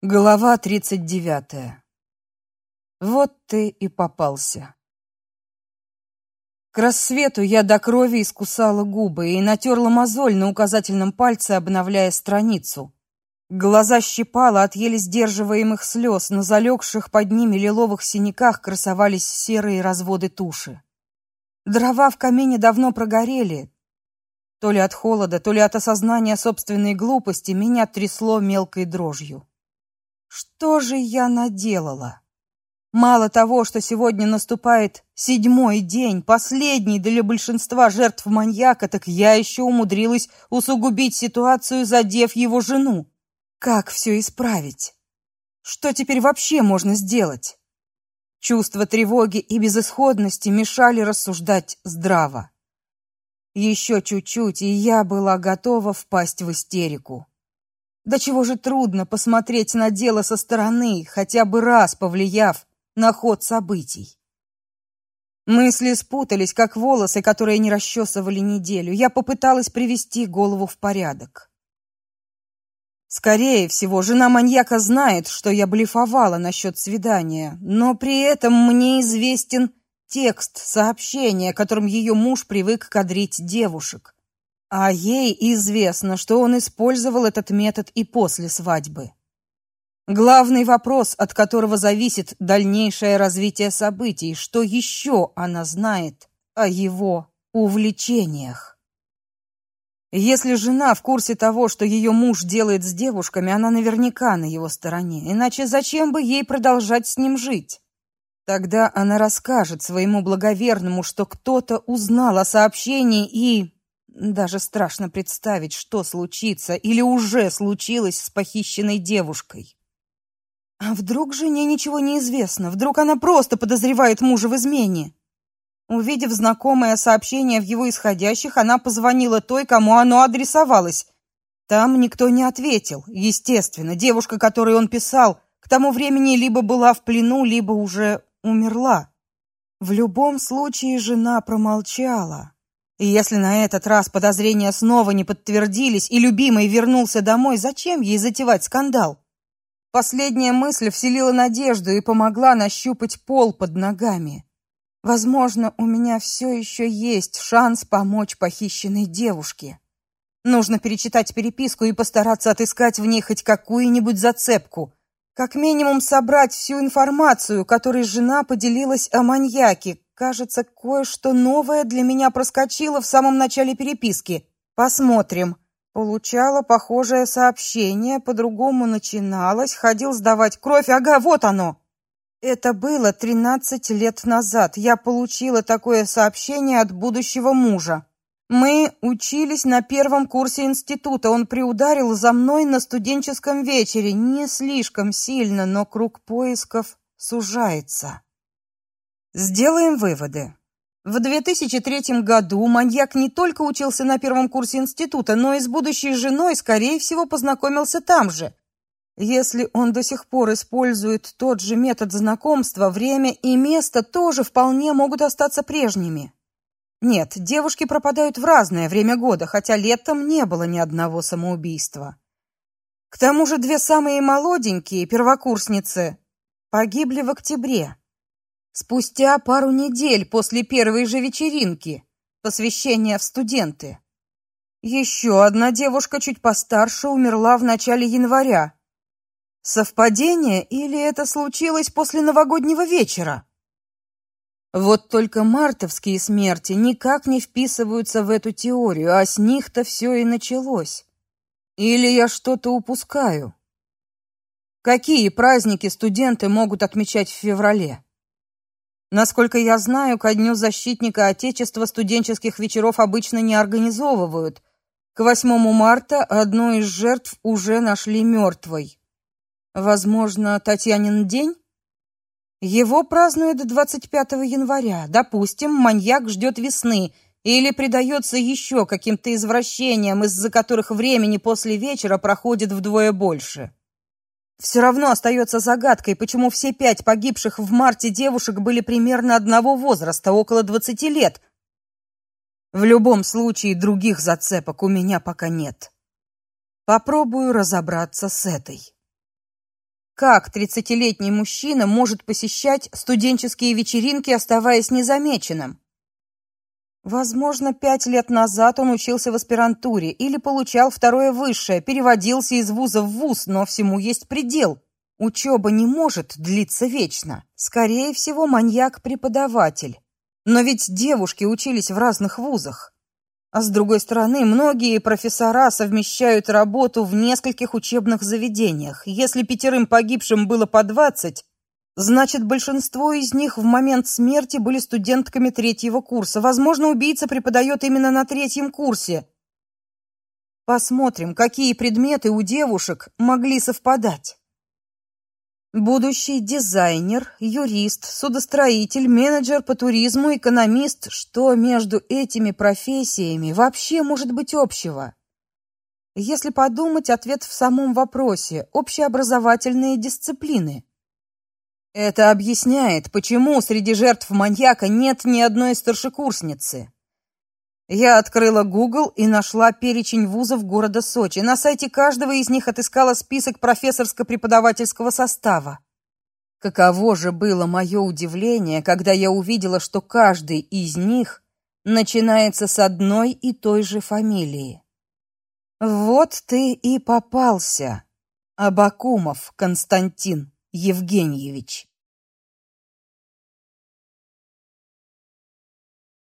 Глава 39. Вот ты и попался. К рассвету я до крови искусала губы и натерла мозоль на указательном пальце, обновляя страницу. Глаза щипало от еле сдерживаемых слез, на залегших под ними лиловых синяках красовались серые разводы туши. Дрова в камине давно прогорели. То ли от холода, то ли от осознания собственной глупости меня трясло мелкой дрожью. Что же я наделала? Мало того, что сегодня наступает седьмой день, последний для большинства жертв маньяка, так я еще умудрилась усугубить ситуацию, задев его жену. Как все исправить? Что теперь вообще можно сделать? Чувство тревоги и безысходности мешали рассуждать здраво. Еще чуть-чуть, и я была готова впасть в истерику. Да чего же трудно посмотреть на дело со стороны, хотя бы раз повлияв на ход событий. Мысли спутались, как волосы, которые не расчесывали неделю. Я попыталась привести голову в порядок. Скорее всего, жена маньяка знает, что я блефовала насчет свидания, но при этом мне известен текст сообщения, которым ее муж привык кадрить девушек. А ей известно, что он использовал этот метод и после свадьбы. Главный вопрос, от которого зависит дальнейшее развитие событий, что еще она знает о его увлечениях. Если жена в курсе того, что ее муж делает с девушками, она наверняка на его стороне. Иначе зачем бы ей продолжать с ним жить? Тогда она расскажет своему благоверному, что кто-то узнал о сообщении и даже страшно представить, что случится или уже случилось с похищенной девушкой. А вдруг жене ничего не известно? Вдруг она просто подозревает мужа в измене? Увидев знакомое сообщение в его исходящих, она позвонила той, кому оно адресовалось. Там никто не ответил. Естественно, девушка, которой он писал, к тому времени либо была в плену, либо уже умерла. В любом случае жена промолчала. И если на этот раз подозрения снова не подтвердились и любимый вернулся домой, зачем ей затевать скандал? Последняя мысль вселила надежду и помогла нащупать пол под ногами. Возможно, у меня все еще есть шанс помочь похищенной девушке. Нужно перечитать переписку и постараться отыскать в ней хоть какую-нибудь зацепку. Как минимум собрать всю информацию, которой жена поделилась о маньяке, Кажется, кое-что новое для меня проскочило в самом начале переписки. Посмотрим. Получала похожее сообщение, по-другому начиналось, ходил сдавать кровь. Ага, вот оно. Это было 13 лет назад. Я получила такое сообщение от будущего мужа. Мы учились на первом курсе института. Он приударил за мной на студенческом вечере, не слишком сильно, но круг поисков сужается. Сделаем выводы. В 2003 году маньяк не только учился на первом курсе института, но и с будущей женой, скорее всего, познакомился там же. Если он до сих пор использует тот же метод знакомства, время и место тоже вполне могут остаться прежними. Нет, девушки пропадают в разное время года, хотя летом не было ни одного самоубийства. К тому же две самые молоденькие первокурсницы погибли в октябре. Спустя пару недель после первой же вечеринки, посвящения в студенты. Еще одна девушка чуть постарше умерла в начале января. Совпадение или это случилось после новогоднего вечера? Вот только мартовские смерти никак не вписываются в эту теорию, а с них-то все и началось. Или я что-то упускаю? Какие праздники студенты могут отмечать в феврале? Насколько я знаю, ко дню защитника отечества студенческих вечеров обычно не организовывают. К 8 марта одну из жертв уже нашли мертвой. Возможно, Татьянин день? Его празднуют 25 января. Допустим, маньяк ждет весны или предается еще каким-то извращениям, из-за которых времени после вечера проходит вдвое больше. Все равно остается загадкой, почему все пять погибших в марте девушек были примерно одного возраста, около двадцати лет. В любом случае других зацепок у меня пока нет. Попробую разобраться с этой. Как тридцатилетний мужчина может посещать студенческие вечеринки, оставаясь незамеченным? Возможно, пять лет назад он учился в аспирантуре или получал второе высшее, переводился из вуза в вуз, но всему есть предел. Учеба не может длиться вечно. Скорее всего, маньяк-преподаватель. Но ведь девушки учились в разных вузах. А с другой стороны, многие профессора совмещают работу в нескольких учебных заведениях. Если пятерым погибшим было по двадцать, значит, большинство из них в момент смерти были студентками третьего курса. Возможно, убийца преподает именно на третьем курсе. Посмотрим, какие предметы у девушек могли совпадать. Будущий дизайнер, юрист, судостроитель, менеджер по туризму, экономист, что между этими профессиями вообще может быть общего? Если подумать, ответ в самом вопросе общеобразовательные дисциплины. Это объясняет, почему среди жертв маньяка нет ни одной старшекурсницы. Я открыла Google и нашла перечень вузов города Сочи. На сайте каждого из них отыскала список профессорско-преподавательского состава. Каково же было мое удивление, когда я увидела, что каждый из них начинается с одной и той же фамилии. Вот ты и попался. Абакумов Константин Евгеньевич.